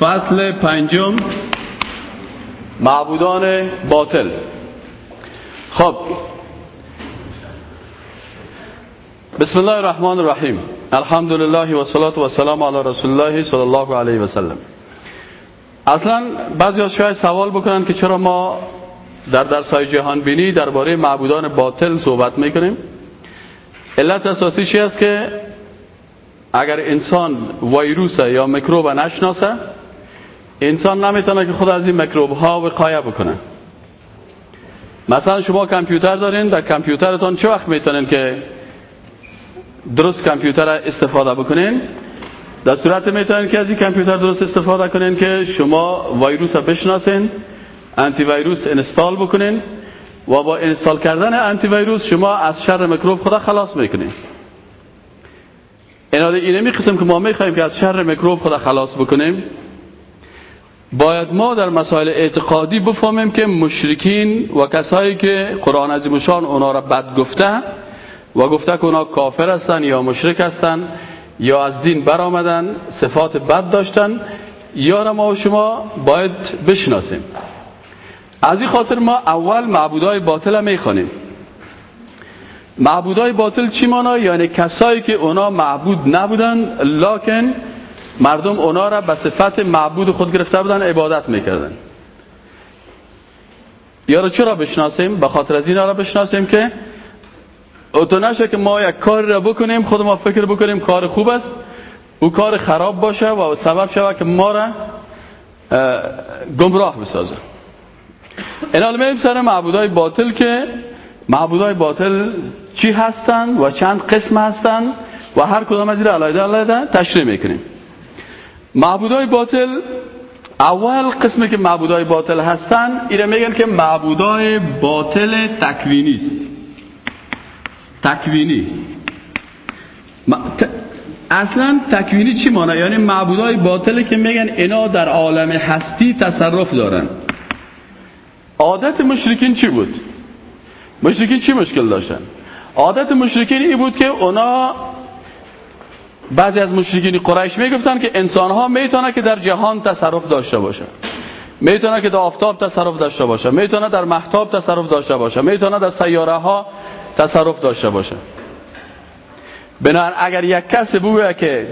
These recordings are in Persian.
فصل پنجم. معبودان باطل. خب. بسم الله الرحمن الرحیم. الحمد لله و صلات و سلام علی رسول الله صلی الله علیه و سلم اصلا بعضی از شاید سوال بکنن که چرا ما در درس های جهان بینی درباره معبودان باطل صحبت می‌کنیم. علت اساسی چی است که اگر انسان ویروس یا میکروب نشناسه انسان نمی‌تونه که خود از این میکروب ها وقایه بکنه. مثلا شما کامپیوتر دارین در کامپیوترتان چه وقت می‌تونین که درست کامپیوتر استفاده بکنین؟ در صورت می‌تونین که از این کامپیوتر درست استفاده کنین که شما ویروس بشناسین انتی ویروس انستال بکنین و با انستال کردن انتی ویروس شما از شر میکروب خدا خلاص می‌کنین. اینه می قسم که ما می‌خوایم که از شر میکروب خدا خلاص بکنیم. باید ما در مسائل اعتقادی بفهمیم که مشرکین و کسایی که قرآن عظیمشان اونا را بد گفته و گفته که اونا کافر هستن یا مشرک هستن یا از دین برآمدن صفات بد داشتن یا ما و شما باید بشناسیم. از این خاطر ما اول معبودای باطل می‌خوانیم. معبودای باطل چی مانا؟ یعنی کسایی که اونا معبود نبودن لکن مردم اونا را به صفت معبود خود گرفته بودن عبادت می‌کردن یا چرا بشناسیم؟ به خاطر از این را بشناسیم که تو نشه که ما یک کار را بکنیم خود ما فکر بکنیم کار خوب است او کار خراب باشه و سبب شود که ما را گمراه بسازه این حال سر معبودای باطل که معبودای باطل چی هستند و چند قسم هستند و هر کدام از این علایده علایده تشریح می‌کنیم معبودای باطل اول قسمی که معبودای باطل هستند ایره میگن که معبودای باطل تکوینی است تکوینی اصلا تکوینی چی مانه؟ یعنی معبودای باطله که میگن اینا در عالم هستی تصرف دارن عادت مشرکین چی بود؟ مشرکین چی مشکل داشتن؟ عادت مشرکین این بود که اونا بعضی از مشرکین قریش می‌گفتن که انسان ها می‌تونه که در جهان تصرف داشته باشه می‌تونه که در آفتاب تصرف داشته باشه می‌تونه در محتاب تصرف داشته باشه می‌تونه در سیاره ها تصرف داشته باشه بنابراین اگر یک کس بوده که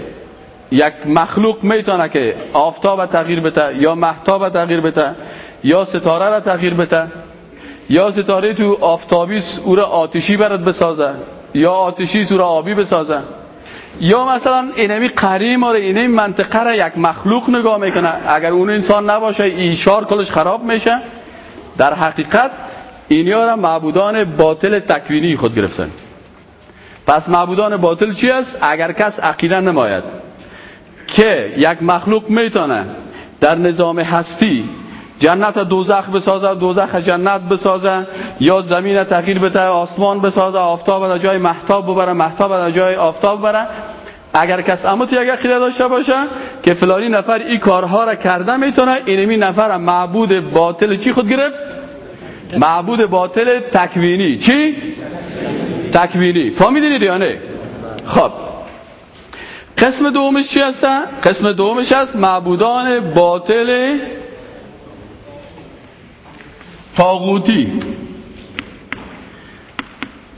یک مخلوق می‌تونه که آفتاب تغییر بده یا محتاب تغییر بده یا ستاره را تغییر بده یا ستاره تو آفتابی او را آتشی برد بسازه یا آتشی سو را آبی بسازه یا مثلا اینمی قریم آره اینمی منطقه را یک مخلوق نگاه می‌کنه. اگر اون انسان نباشه ایشار کلش خراب میشه. در حقیقت اینیا را معبودان باطل تکوینی خود گرفتن. پس معبودان باطل چی است؟ اگر کس عقیده نماید که یک مخلوق می‌تونه در نظام هستی جنت دوزخ بسازه دوزخ جنت بسازه یا زمین تغییر بده آسمان بسازه آفتاب در جای محتاب ببره محتاب در جای آفتاب ببره. اگر کس اما تو یک داشته باشه که فلانی نفر این کارها را کرده می‌تونه اینمی نفر معبود باطل چی خود گرفت؟ معبود باطل تکوینی. چی؟ تکوینی. فهمیدید یا نه؟ خب. قسم دومش چی هستن قسم دومش هست معبودان باطل تاغوتی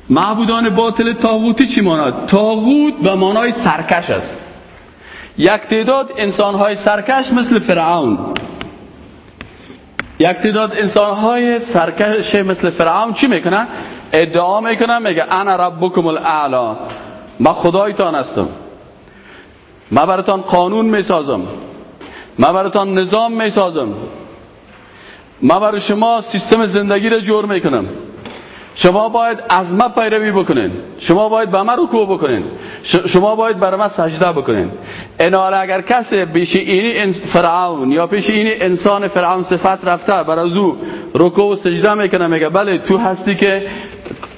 معبودان باطل تاغوتی چی ماند؟ تاغوت به مانای سرکش است. یک تعداد انسانهای سرکش مثل فرعون. یک تعداد انسانهای سرکش مثل فرعون چی می‌کنن؟ ادعا می‌کنن میگه انا ربکم الاعلا. ما خدایتان هستم. ما براتان قانون می‌سازم. ما براتان نظام می‌سازم. ما برای شما سیستم زندگی رو جور می‌کنم. شما باید از ما پیروی بکنین. شما باید به من رکوع بکنین. شما باید برای من سجده بکنین. انال اگر کسی پیش اینی فرعون یا پیش اینی انسان فرعون صفت رفته برای او رکوع و سجده می‌کنه میگه بله تو هستی که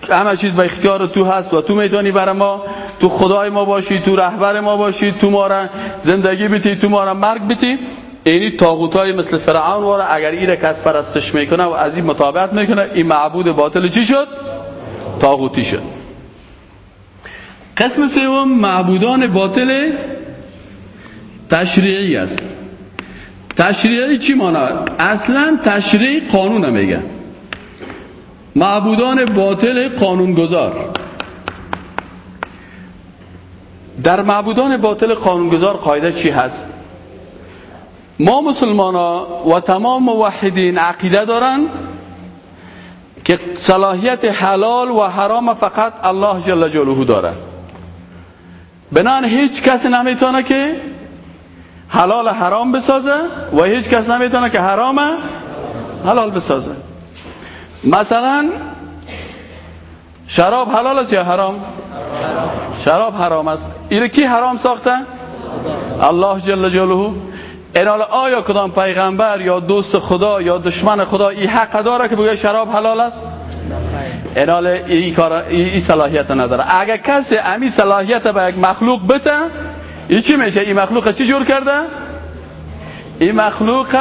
همه چیز به اختیار تو هست و تو می‌تونی برای ما تو خدای ما باشی تو رهبر ما باشی تو ما را زندگی بیتی تو ما را مرگ بیتی. اینی تاغوت های مثل فرعون واره اگر این کس پرستش می‌کنه و از این مطابقت می‌کنه این معبود باطل چی شد؟ تاغوتی شد. قسم سوم معبودان باطل تشریعی است. تشریعی چی ماند اصلا تشریع قانون میگن. معبودان باطل قانونگذار. در معبودان باطل قانونگذار قاعده چی هست؟ ما مسلمان ها و تمام موحدین عقیده دارن که صلاحیت حلال و حرام فقط الله جل جلاله داره. بنان هیچ کسی نمی‌تونه که حلال حرام بسازه و هیچ کس نمی‌تونه که حرام حلال بسازه. مثلا شراب حلال است یا حرام؟ شراب حرام است. اینو کی حرام ساخته؟ الله جل جلاله. انال آیا کدام پیغمبر یا دوست خدا یا دشمن خدا این حق داره که بگه شراب حلال است؟ انال این کار این صلاحیت نداره. اگر کسی امی صلاحیت به یک مخلوق بته این چی میشه؟ این مخلوق چی جور کرده؟ این مخلوق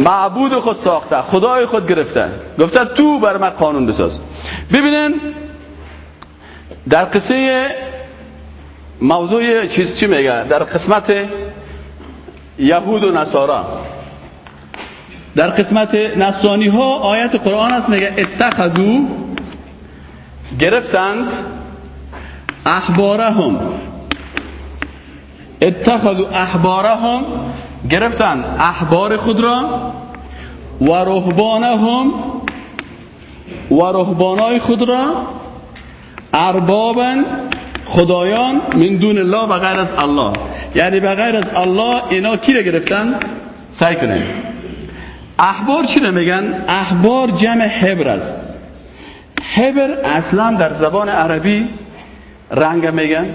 معبود خود ساخته خدای خود گرفته. گفته تو بر من قانون بساز. ببینن در قصه موضوع چیز چی میگه؟ در قسمت یهود و نصارا. در قسمت نصرانی ها آیت قرآن است میگه اتخذو گرفتند احبارهم. اتخذو احبارهم گرفتند احبار خود را و رهبانهم و رهبانای خود را اربابا خدایان من دون الله و غیر از الله. یعنی به غیر از الله اینا کی رو گرفتن؟ سعی کنه احبار چی رو میگن؟ احبار جمع حبر است. حبر اصلا در زبان عربی رنگ میگن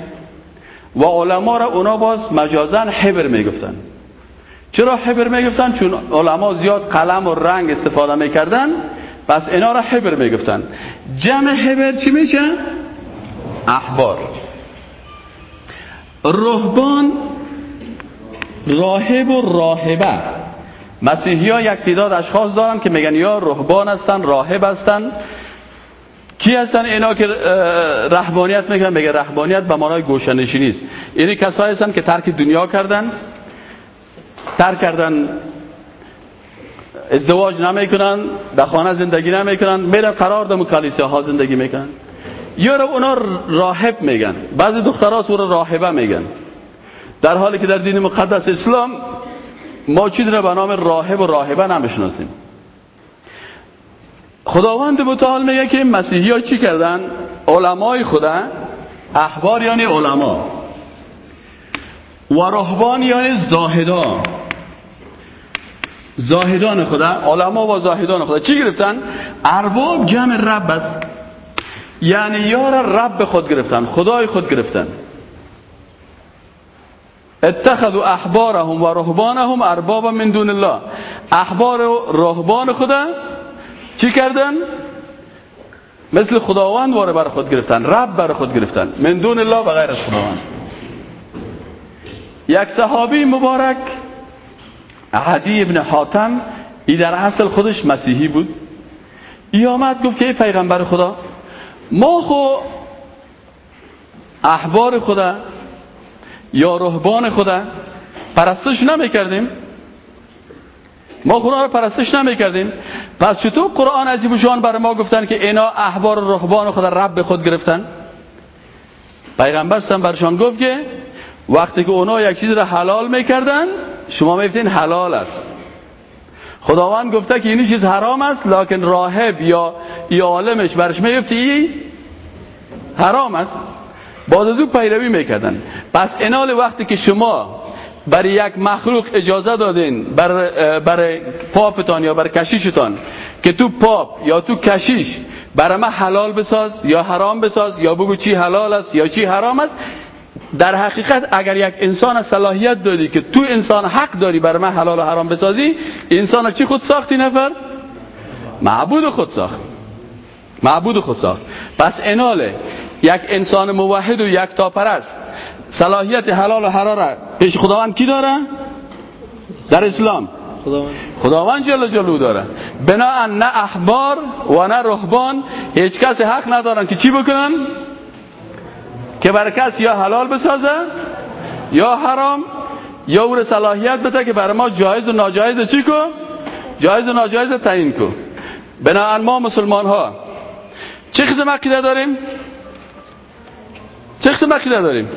و علما را اونا باز مجازن حبر می‌گفتن. چرا حبر می‌گفتن؟ چون علما زیاد قلم و رنگ استفاده می‌کردن پس اینا را حبر می‌گفتن. جمع حبر چی میشه؟ احبار. رهبان راهب و راهبه. مسیحی ها یک تعداد اشخاص دارن که میگن یا رهبان هستن راهب هستن. کی هستن؟ اینا که رهبانیت میگن میگه رهبانیت به معنای گوشنشینی است اینی کسایی هستن که ترک دنیا کردن ترک کردن ازدواج نمی‌کنن در خانه زندگی نمی‌کنن میرن قرار دم کلیسا ها زندگی می‌کنن. یا رو اونا راهب میگن. بعضی دخترها رو راهبه میگن. در حالی که در دین مقدس اسلام ما چیزی رو به نام راهب و راهبه نمی‌شناسیم. خداوند متعال میگه که مسیحی ها چی کردن؟ علمای خدا احبار یعنی علما. و رهبان یعنی زاهدان زاهدان خدا علما و زاهدان خدا چی گرفتن؟ ارباب جمع رب است. یعنی یار رب خود گرفتن خدای خود گرفتن. اتخذوا احبارهم و رهبانهم اربابا من دون الله. احبار و رهبان خدا چی کردن؟ مثل خداوند واره بر خود گرفتن رب بر خود گرفتن من دون الله و غیر از خداوند. یک صحابی مبارک عدی ابن حاتم ای در اصل خودش مسیحی بود. ای آمد گفت که ای پیغمبر خدا ما خو احبار خدا یا رهبان خدا پرستش نمی کردیم ما خدا رو پرستش نمی کردیم پس چطور قرآن عجیب شان برای ما گفتن که اینا احبار و رهبان خدا رب خود گرفتن؟ پیغمبر سم برشان گفت که وقتی که اونا یک چیز رو حلال می‌کردن شما میفتین حلال است. خداوند گفته که این چیز حرام است لکن راهب یا عالمش برش میفتی ای حرام است. باز از او پیروی می‌کردن پس انال وقتی که شما برای یک مخلوق اجازه دادین برای, برای پاپتان یا برای کشیشتان که تو پاپ یا تو کشیش برای ما حلال بساز یا حرام بساز یا بگو چی حلال است یا چی حرام است در حقیقت اگر یک انسان صلاحیت دادی که تو انسان حق داری برای من حلال و حرام بسازی انسان چی خود ساختی نفر؟ معبود خود ساخت. معبود خود ساخت. پس اناله یک انسان موحد و یک تاپرست. صلاحیت حلال و حرام پیش خداوند کی داره؟ در اسلام. خداوند. خداوند جل جلو داره. بنا نه احبار و نه رهبان. هیچ کس حق ندارن که چی بکنن؟ که برای کس یا حلال بسازه یا حرام یا او صلاحیت بده که برای ما جایز و ناجایز چی کو؟ جایز و ناجایز تعیین کو. بنابراین ما مسلمان ها چه قسم عقیده داریم؟ چه قسم عقیده داریم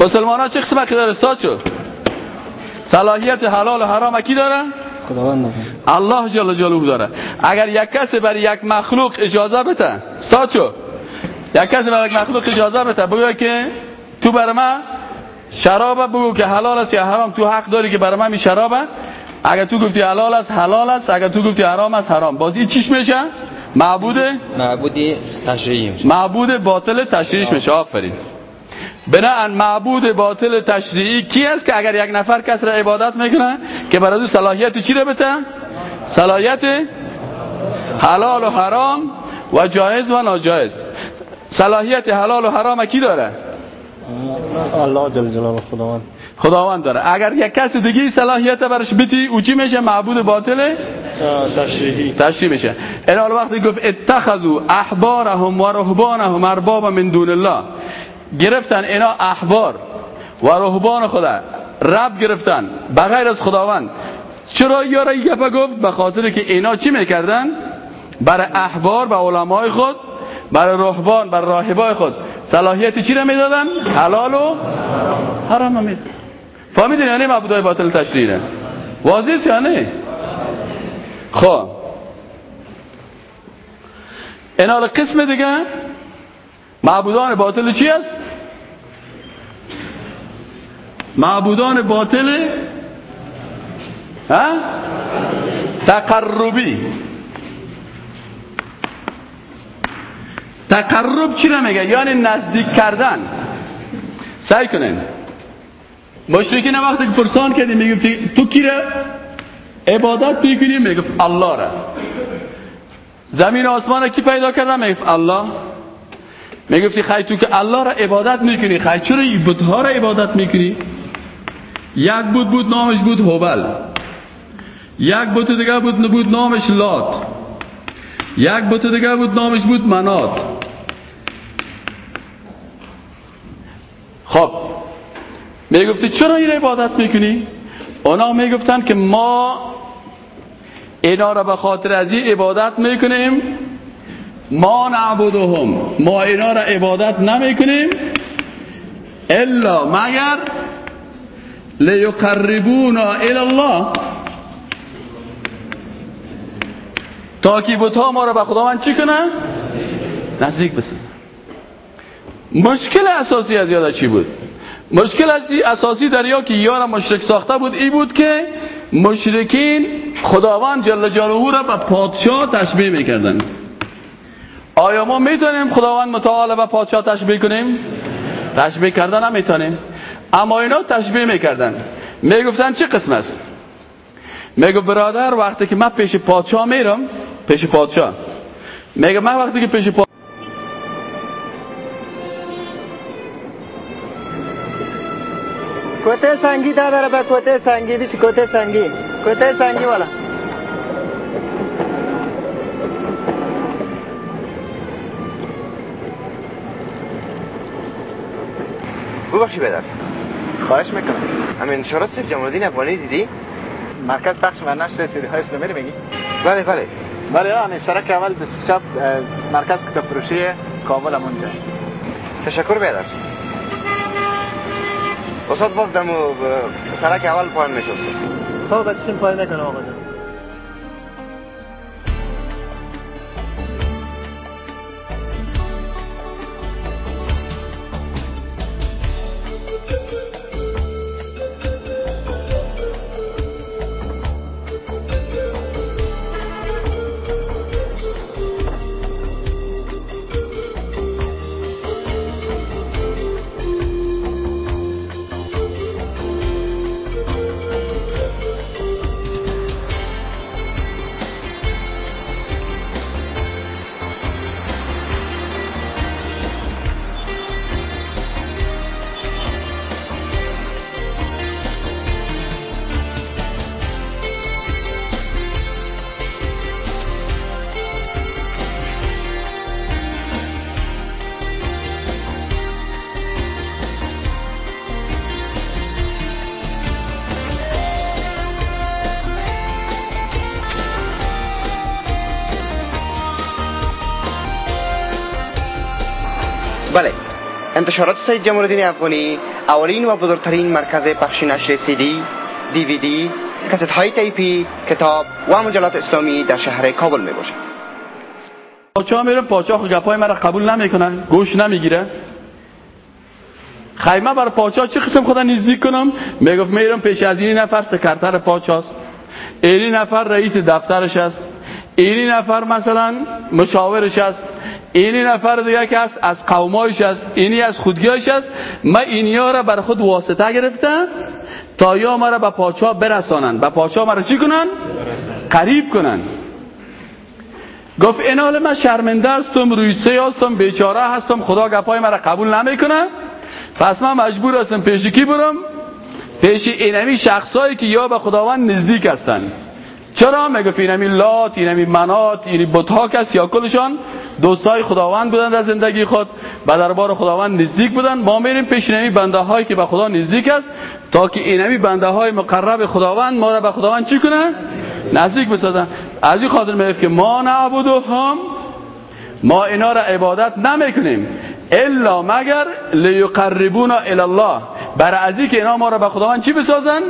مسلمان ها چه قسم داریم استاد شو. صلاحیت حلال و حرام کی داره؟ خداوند الله جل جلاله داره. اگر یک کسی برای یک مخلوق اجازه بده استاد یک کسی برای یک مخلوق اجازه بده بگه که تو برای من شراب بگو که حلال است یا حرام. تو حق داری که برای من می شرابه. اگر تو گفتی حلال است حلال است. اگر تو گفتی حرام است حرام. بازی چیش میشه؟ معبود معبودی تشریعی میشه. معبود باطل تشریعش میشه. آفرین. بناهن معبود باطل تشریعی کی است که اگر یک نفر کس را عبادت می‌کنه که برای او صلاحیت چی را بته صلاحیت حلال و حرام و جایز و ناجایز. صلاحیت حلال و حرام کی داره؟ الله جل جلاله خداوند خداوند داره. اگر یک کس دیگه صلاحیت برش بتی او چی میشه؟ معبود باطل؟ تشریعی تشریح میشه. این حال وقتی گفت اتخذوا احبارهم و رهبانهم اربابا من دون الله. گرفتن اینا احبار و رهبان خدا. رب گرفتن بغیر از خداوند. چرا یارا گفه گفت؟ به خاطر که اینا چی می‌کردن؟ برای احبار و علمای خود برای رهبان برای راهبای خود. صلاحیت چی را می‌دادن؟ حلال و حرام می‌دادن. فهمیدین یعنی معبودای باطل تشریعه واضح است یا نه؟ خب. این حال قسم دیگه؟ معبودان باطل چی است معبودان باطل ها؟ تقربی. تقرب چی رو میگه یعنی نزدیک کردن. سعی کنین. مشرکین وقتی که پرسان می‌گفتی تو کی را؟ عبادت می‌کنی می‌گفت الله را. زمین و آسمان کی پیدا کرده می‌گفت الله. می‌گفتی خیلی تو که الله را عبادت می‌کنی. خیلی چرا بودها را عبادت می‌کنی؟ یک بود بود نامش بود هوبل. یک بت دیگه بود بود نامش لات. یک بت دیگه بود نامش بود منات. خب می‌گفتی چرا این عبادت می‌کنی؟ اونا می‌گفتن که ما اینا را به خاطر از این عبادت می‌کنیم ما نعبدهم ما اینا را عبادت نمی‌کنیم الا مگر لیقربونا الى الله تا که بوتا ما را به خداوند چی کنن نزدیک بسن مشکل اساسی از یادا چی بود؟ مشکل اساسی در یا که یارا مشرک ساخته بود ای بود که مشرکین خداوند جل جلاله را به پادشاه تشبیه می‌کردن آیا ما می‌تونیم خداوند متعال به پادشاه تشبیه کنیم؟ تشبیه کردن هم می‌تونیم اما اینا تشبیه می‌کردن. می‌گفتن چه قسم است؟ میگو برادر وقتی که من پیش پادشاه میرم پیش پادشاه. میگه من وقتی که پیش پادشاه کوته سنگی دا داره به کوته سنگی بیش کوته سنگی. کوته سنگی والا. ببخشی بدر خواهش می‌کنم. همین انشارات سیف جمال افغانی دیدی؟ مرکز پخش و نشر سیدی های اسلامی رو میگی؟ بله بله. بله همین سرک اول دست چپ مرکز کتاب فروشی کابل هم اونجا تشکر بیادر استاد باز دمو سرک اول پایین میشه خب بچشیم پایین نکنه آقا انتشارات سید جمال الدین افغانی اولین و بزرگترین مرکز پخش نشر سی دی کست های تیپی کتاب و مجلات اسلامی در شهر کابل می باشد. پاچا میره پاچا گپای مرا قبول نمی‌کنن گوش نمی‌گیره. خی مه بر پاچا چه قسم خوده نزدیک کنم؟ می‌گفت میرم پیش از این نفر سکرتر پاچاست اینی نفر رئیس دفترش است. اینی نفر مثلا مشاورش است. اینی نفر دیگه که است از قومایش است اینی از خودگیش است من اینیا را بر خود واسطه گرفتم تا یا مرا به پاچا برسانن به پاچا مرا چی کنن؟ قریب کنن گفت این حال من شرمنده هستم روی سه هستم بیچاره هستم خدا گپای مرا قبول نمی‌کنه. پس من مجبور هستم پیش کی برم؟ پیش اینمی شخصایی که یا به خداوند نزدیک هستن. چرا؟ میگه اینمی لات اینمی منات اینی بتها کس یا کلشان؟ دوستای خداوند بودن در زندگی خود به دربار خداوند نزدیک بودن. ما میریم پیش اینمی بنده هایی که به خدا نزدیک است تا که اینمی بنده های مقرب خداوند ما را به خداوند چی کنن نزدیک بسازن. از این خاطر میگه که ما هم ما اینا را عبادت نمی‌کنیم الا مگر لیقربونا الله برای ازی که اینا ما را به خداوند چی بسازن؟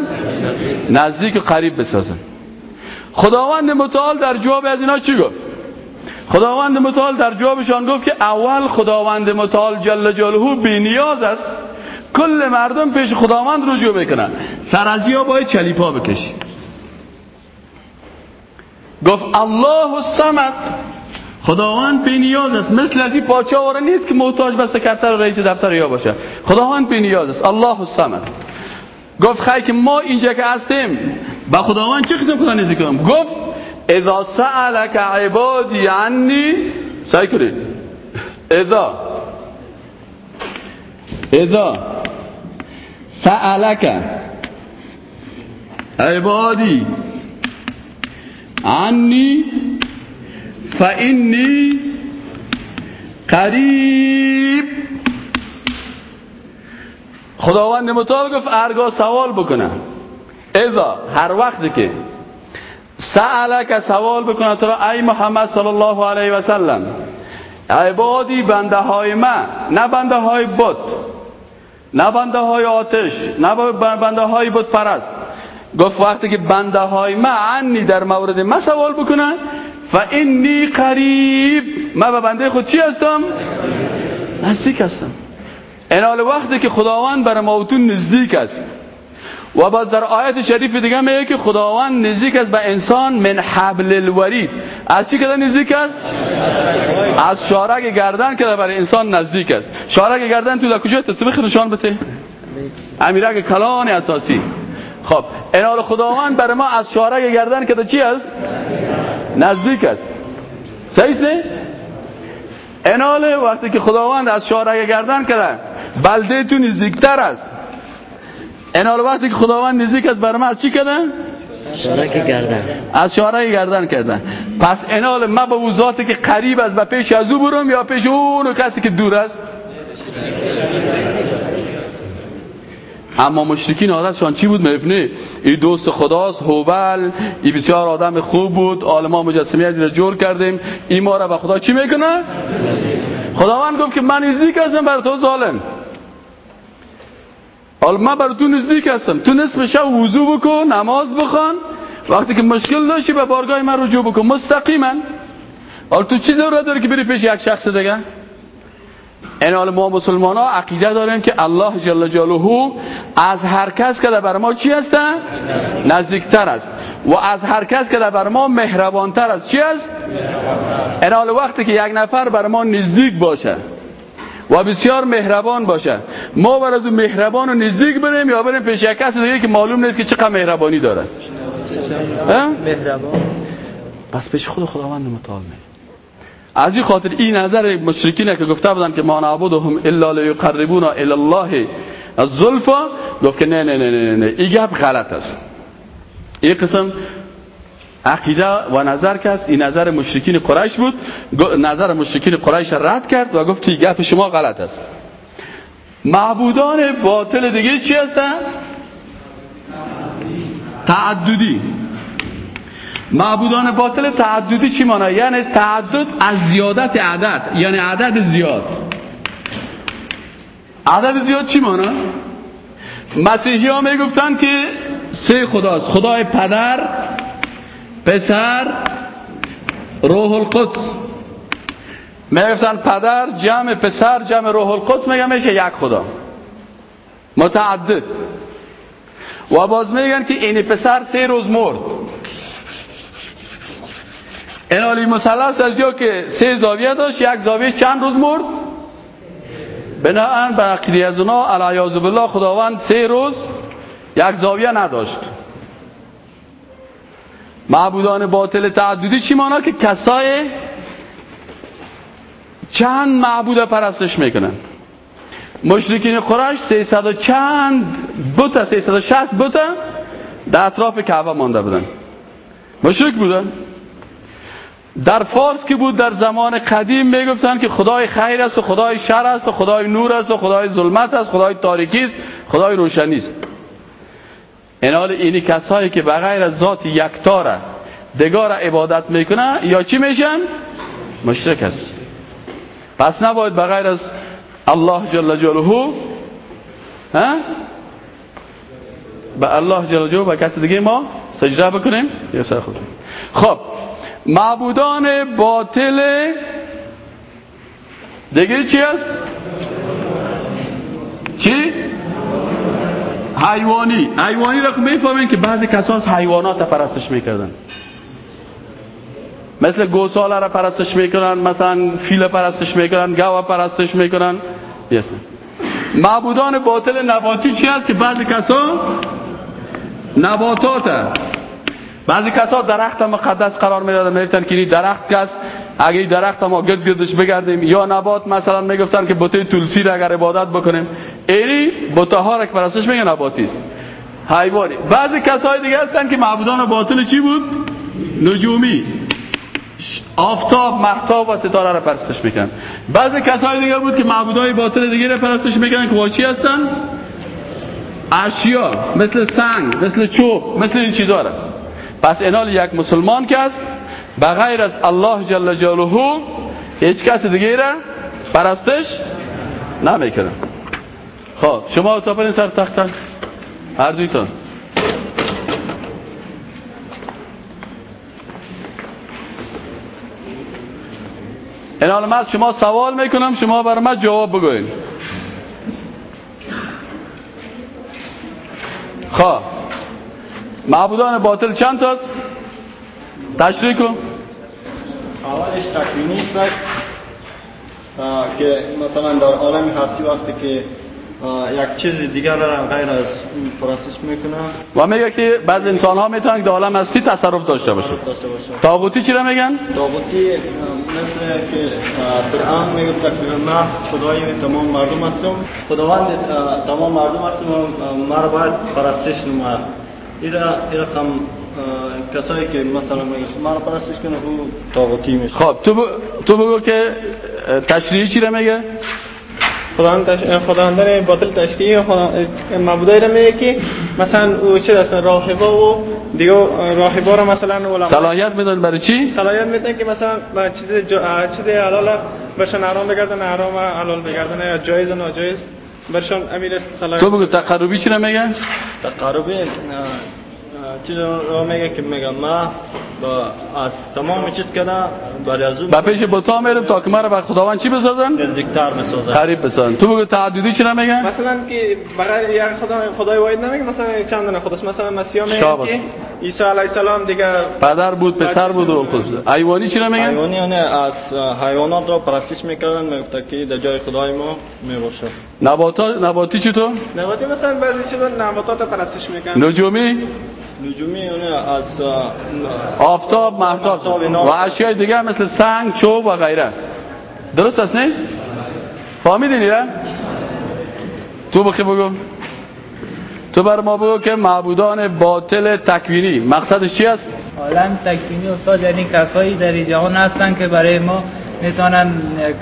نزدیک و قریب بسازن. خداوند متعال در جواب از اینا چی گفت؟ خداوند متعال در جوابشان گفت که اول خداوند متعال جل جلاله بی نیاز است. کل مردم پیش خداوند رجوع بکنن. سر از یا باید چلیپا بکشی. گفت الله الصمد. خداوند بی نیاز است. مثل از این پاچه نیست که محتاج به سکرتر رئیس دفتر یا باشه. خداوند بی نیاز است. الله الصمد. گفت خیلی که ما اینجا که هستیم. با خداوند چه قسم خدا نزدیک کنم؟ گفت اذا سألك عبادی عنی سعی کنید اذا. اذا. سألك عبادی عنی فإنی قریب. خداوند متعال گفت ارگاه سوال بکنم. ازا هر وقتی که سألک سوال بکنه تو ای محمد صلی الله علیه و سلم عبادی بنده های من نه بنده های بت نه بنده های آتش نه بنده های بت پرست. گفت وقتی که بنده های من عنی در مورد ما سوال بکنن و اینی قریب. من به بنده خود چی هستم؟ نزدیک هستم. این وقتی که خداوند بر موتون نزدیک است. و باز در آیت شریف دیگه میگه که خداوند نزدیک است به انسان من حبل الورید. از چی که نزدیک است؟ از شارک گردن که برای انسان نزدیک است. شارک گردن تو در کجا تصویر نشان بده. امیرک کلان اساسی. خب این خداوند برای ما از شارک گردن که چی است؟ نزدیک است. صحیح نه؟ انال وقتی که خداوند از شارع گردن کرده بلده تو نزدیکتر است. انال وقتی که خداوند نزدیک است برای ما از چی کرده شارع گردن از شارع گردن کردن. پس انال ما به وزاتی که قریب است به پیش از او برم یا پیش اون کسی که دور است؟ اما مشرکین عادتشان چی بود مفنی این دوست خداست هوبل این بسیار آدم خوب بود آلما مجسمه از را جور کردیم. این ما را به خدا چی می‌کنه؟ خداوند گفت که من نزدیک هستم بر تو ظالم. حالا من بر تو نزدیک هستم. تو نصف شب وضو بکن نماز بخوان. وقتی که مشکل داشتی به بارگاه من رجوع بکن. مستقیما. حالا تو چی ضرورت داری که بری پیش یک شخص دیگه؟ این حال ما مسلمان ها عقیده داریم که الله جل جلاله از هر کس که بر ما چی هستن نزدیکتر است. و از هر کس که بر ما مهربانتر است. چی است این حال وقتی که یک نفر بر ما نزدیک باشه. و بسیار مهربان باشه. ما بر از مهربان و نزدیک بریم یا بریم پیش یک کس دیگه که معلوم نیست که چقدر مهربانی داره. مهربان. پس پیش خود خداوند متعال از این خاطر این نظر مشرکینه که گفته بودن که ما نعبدهم الا لیقربونا الی الله الزلفا گفت که نه نه نه نه نه این گپ غلط است. این قسم عقیده و نظر کس این نظر مشرکین قریش بود نظر مشرکین قریش رد کرد و گفت این گپ شما غلط است معبودان باطل دیگه چی هستن؟ تعددی معبودان باطل تعددی چی مانه؟ یعنی تعدد از زیادت عدد یعنی عدد زیاد عدد زیاد چی مانه؟ مسیحی ها می‌گفتن که سه خداست خدای پدر پسر روح القدس. می‌گفتن پدر جمع پسر جمع روح القدس میگن میشه یک خدا. متعدد. و باز میگن که این پسر سه روز مرد. این عالی مثلث از یا که سه زاویه داشت یک زاویه چند روز مرد؟ بناهن به عقیده از اونا علیاذ بالله خداوند سه روز یک زاویه نداشت. معبودان باطل تعددی چی مانا که کسای چند معبود پرستش می‌کنن؟ مشرکین قریش 300 و چند بوتا 360 بوتا در اطراف کعبه مانده بودن. مشرک بودن. در فارس که بود در زمان قدیم می‌گفتن که خدای خیر است و خدای شر است و خدای نور است و خدای ظلمت است خدای تاریکی است خدای روشنی است. این حال اینی کسایی که بغیر از ذات یکتاره دگار عبادت می‌کنن یا چی میشن؟ مشرک است پس نباید بغیر از الله جل جلاله به الله جل جلاله و کسی دیگه ما سجده بکنیم؟ یا سر خود خب معبودان باطل دیگه چی است چی؟ حیوانی. حیوانی را می‌فهمین که بعضی کساس حیوانات پرستش می‌کردن. مثل گوساله را پرستش می‌کنن مثلا فیل پرستش می‌کنن گاو پرستش می‌کنن. یس معبودان باطل نباتی چی است که بعضی کسا نباتات بعضی کسا درخت مقدس قرار می‌دادن. می‌گفتن که این درخت کس اگه درخت ما گرد گردش بگردیم یا نبات مثلا می‌گفتن که بوته تلسی را اگر عبادت بکنیم. ایری که پرستش میگن نباتی است حیوانی. بعضی کسای دیگه هستن که معبودان باطل چی بود؟ نجومی. آفتاب محتاب و ستاره را پرستش میکن. بعضی کسای دیگه بود که معبودای باطل دیگه را پرستش می‌کنن که واچی هستن؟ اشیا مثل سنگ مثل چوب مثل این چیزا را. پس اینال یک مسلمان که است بغیر از الله جل جلاله هیچ کس دیگه را پرستش نمی‌کنه. خب شما تا پرین سر تخت هر دویتان حال من شما سوال می‌کنم شما بر من جواب بگوین. خب. معبودان باطل چند تاست؟ تشریح کن. اولش تکوینی است. که مثلا در عالم هستی وقتی که یک چیز دیگر را غیر از این پرستش می‌کنه و میگه که بعض انسان ها می‌تونن در عالم هستی تصرف داشته باشه تاغوتی چی را میگن؟ تاغوتی مثل که فرعون می‌گفت که من خدای تمام مردم هستم خداوند تمام مردم هستم مرا باید پرستش ایرا ایرا کم کسایی که مثلا میگه مرا پرستش کنه او تاغوتی میشه. خب تو, ب... تو بگو که تشریحی چی را میگه؟ خداوندان باطل تشریعی معبودایی را میگه که مثلا او چه هستن راهبا و دیگه راهبا را مثلا علما صلاحیت میدن برای چی؟ صلاحیت میدن که مثلا چیز چیز حلال برشان حرام بگردن حرام حلال بگردن یا جایز و ناجایز برشان امیر صلاحیت تو بگو تقربی چی را میگه؟ تقربی رو میگه که میگه ما با از تمام چیز کنه برای از اون با پیش بوتا میرم تا که مرا به خداوند چی بسازن؟ نزدیکتر بسازن قریب بسازن تو بگو تعددی چی میگن؟ مثلا که بغیر یک خدا خدای واحد نمیگه مثلا چند دونه خداست مثلا مسیح میگه که عیسی علیه السلام دیگه پدر بود پسر بود و خود حیوانی چی میگن؟ حیوانی یعنی از حیوانات رو پرستش می‌کردن می‌گفت که در جای خدای ما می‌باشه نباتا نباتی چی تو؟ نباتی مثلا بعضی چیزا نباتات پرستش می‌کنن نجومی نجومی از آفتاب محتاب. و اشیای دیگه مثل سنگ چوب و غیره. درست است نه؟ فهمیدین نه؟ تو بخی بگو. تو بر ما بگو که معبودان باطل تکوینی. مقصدش چی است عالم تکوینی استاد یعنی کسایی در جهان هستن که برای ما می‌تونن یک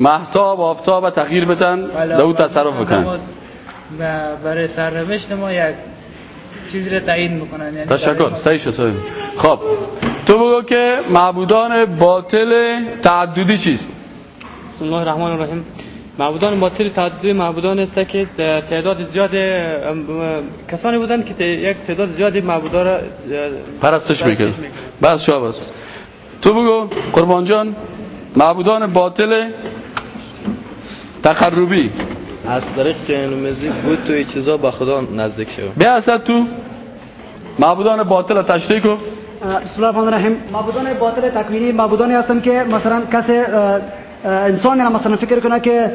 محتاب آفتاب و تغییر بدن دو تصرف بکنن. برای سرنوشت ما یک چیزی رو تعیین می‌کنن یعنی تشکر صحیح شد خب تو بگو که معبودان باطل تعددی چیست؟ بسم الله الرحمن الرحیم. معبودان باطل تعدد معبودان است که تعداد زیاد کسانی بودند که یک تعداد زیادی معبودا را پرستش می‌کرد. بس شاباس تو بگو قربان جان معبودان باطل تقربی از طریق قیانومزی بود توی چیزا به خدا نزدیک شو. بیا اصلا تو. معبودان باطل تشریح کن. بسم الله الرحمن الرحیم. معبودان باطل تکوینی معبودانی هستند که مثلا کسی انسان را مثلا فکر کنه که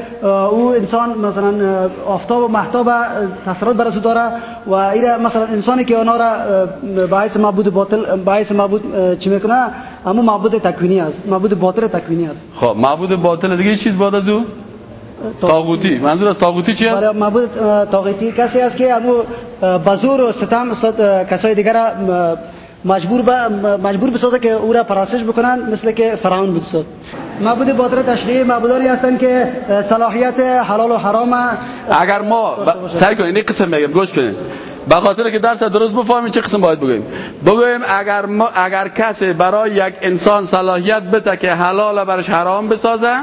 او انسان مثلا آفتاب و محتاب تاثیرات بر داره و ایره مثلا انسانی که اونا را باعث معبود باطل باعث معبود چی می‌کنه؟ اما معبود تکوینی است. معبود باطل تکوینی است. خب معبود باطل دیگه چیز بعد از او؟ تاغوتی منظور از تاغوتی چی است؟ معبود تاغوتی کسی است که امو بزور و ستم کسای دیگر مجبور با مجبور بسازه که او را پرستش بکنن مثل که فرعون بود ساد معبود باطل تشریعی معبودانی هستند که صلاحیت حلال و حرام اگر ما ب... سعی کنید این قسم بگم گوش کنید به خاطر که درس درست بفهمیم چه قسم باید بگیم بگویم اگر ما اگر کسی برای یک انسان صلاحیت بده که حلال برش حرام بسازه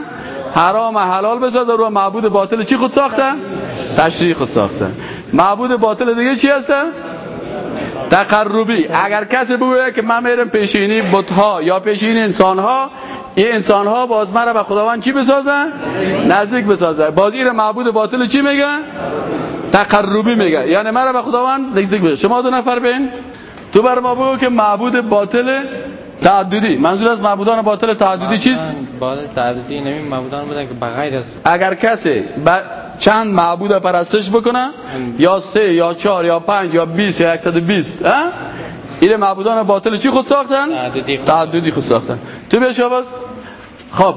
حرام حلال بسازه رو معبود باطل چی خود ساخته تشریع خود ساخته معبود باطل دیگه چی هسته تقربی. اگر کسی بگوید که من میرم پیشینی بتها یا پیشینی انسان ها این انسان ها باز مرا به خداوند چی بسازن؟ نزدیک بسازن. باز این معبود باطل چی میگه؟ تقربی میگه. یعنی مرا به خداوند نزدیک بسازن شما دو نفر بین. تو بر ما بگو که معبود باطل تعددی. منظور از معبودان باطل تعددی چیست؟ باطل تعددی نمی معبودان بودن که بغیر از اگر کسی ب... چند معبود پرستش بکنه یا سه یا چهار یا پنج یا بیست یا اکسد بیست این معبودان باطل چی خود ساختن؟ تعددی خود, ساختن. تو بیا شاباز خب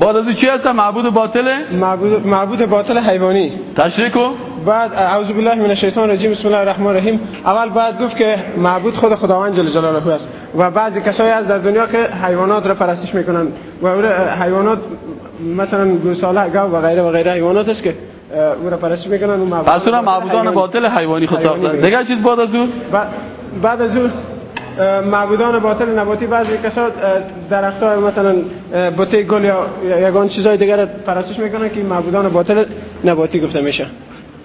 بعد از چی هستن؟ معبود باطل؟ معبود, معبود باطل حیوانی. تشریح کن. بعد اعوذ بالله من الشیطان الرجیم بسم الله الرحمن الرحیم. اول بعد گفت که معبود خود خداوند جل جلاله است و بعضی کسایی از در دنیا که حیوانات را پرستش می‌کنن و حیوانات مثلا گوساله گاو و غیره و غیره حیوانات است که او را پرستش می‌کنن و معبود پس معبودان باطل حیوانی خود دیگه چیز بعد از اون بعد از اون معبودان باطل نباتی بعضی کسا درخت های مثلا بوته گل یا یگان چیزای دیگر پرستش می‌کنن که معبودان باطل نباتی گفته میشه.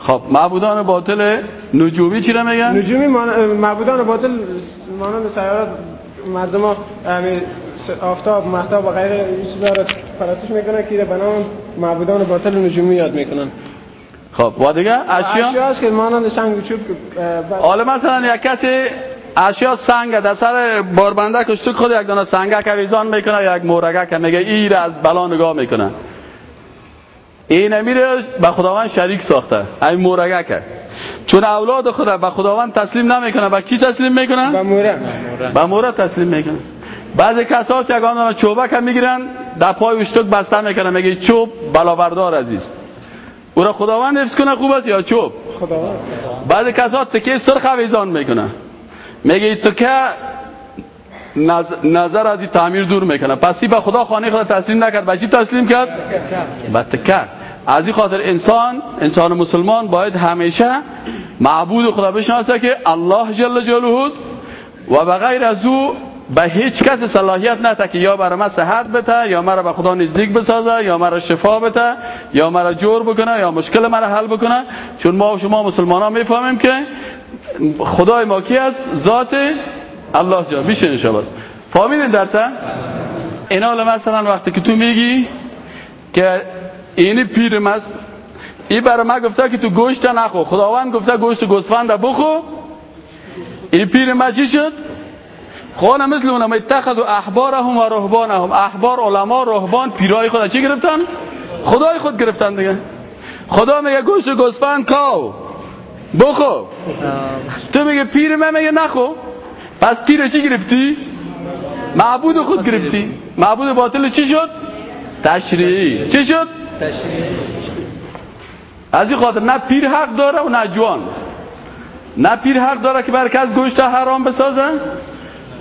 خب معبودان باطل نجومی چی را میگن؟ نجومی معبودان باطل مانند سیارات مردم ها آفتاب محتاب و غیره این چیزا را پرستش می‌کنن که به نام معبودان باطل نجومی یاد می‌کنن. خب و دیگه اشیا؟ اشیا است که مانند سنگ و چوب حالا مثلا یک کسی اشیا سنگ در سر باربنده کشت خود یک دانه سنگک ویزان می‌کنه یک مورگک میگه ایر از بلا نگاه می‌کنه. این میره به خداوند شریک ساخته. این مورگک چون اولاد خود به خداوند تسلیم نمی‌کنه به کی تسلیم می‌کنه؟ به موره به موره تسلیم می‌کنه. بعضی کساس یگان چوبک هم می‌گیرن در پای اشتک بسته می‌کنه. میگه چوب بلاوردار عزیز. او را خداوند حفظ کنه خوب است یا چوب؟ خداوند. بعضی کسا تکه سرخ ویزان می‌کنه. میگه تکه نظر از این تعمیر دور می‌کنه پس به خدا خانه خدا تسلیم نکرد. به چی تسلیم کرد؟ به تکه از این خاطر انسان انسان مسلمان باید همیشه معبود خدا بشناسه که الله جل جلاله و به غیر از او به هیچ کس صلاحیت نده که یا برای من صحت بده یا مرا به خدا نزدیک بسازه یا مرا شفا بده یا مرا جور بکنه یا مشکل مرا حل بکنه. چون ما و شما مسلمان ها می‌فهمیم که خدای ما کی است؟ ذات الله جان بیشین شباست فهمیدین درسه این حال مثلا وقتی که تو میگی که اینی پیرم است این برای من گفته که تو گوشت نخو خداوند گفته گوشت گوسفند بخو این پیر ما چی شد؟ خانه مثل اونم اتخذ احبارهم و رهبانهم. احبار علما رهبان پیرای خود چی گرفتن؟ خدای خود گرفتن دیگه. خدا میگه گوشت گوسفند کاو. بخو تو میگه پیر من میگه نخو پس پیر چی گرفتی؟ معبود خود گرفتی. معبود باطل چی شد؟ تشریعی. چی شد؟ از این خاطر نه پیر حق داره و نه جوان. نه پیر حق داره که برکه از گوشت حرام بسازه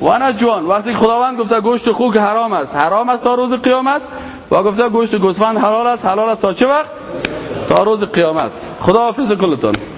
و نه جوان. وقتی خداوند گفته گوشت خوک حرام است. حرام است تا روز قیامت. و گفته گوشت گوسفند حلال است. حلال است تا چه وقت؟ تا روز قیامت. خدا حافظ کلتون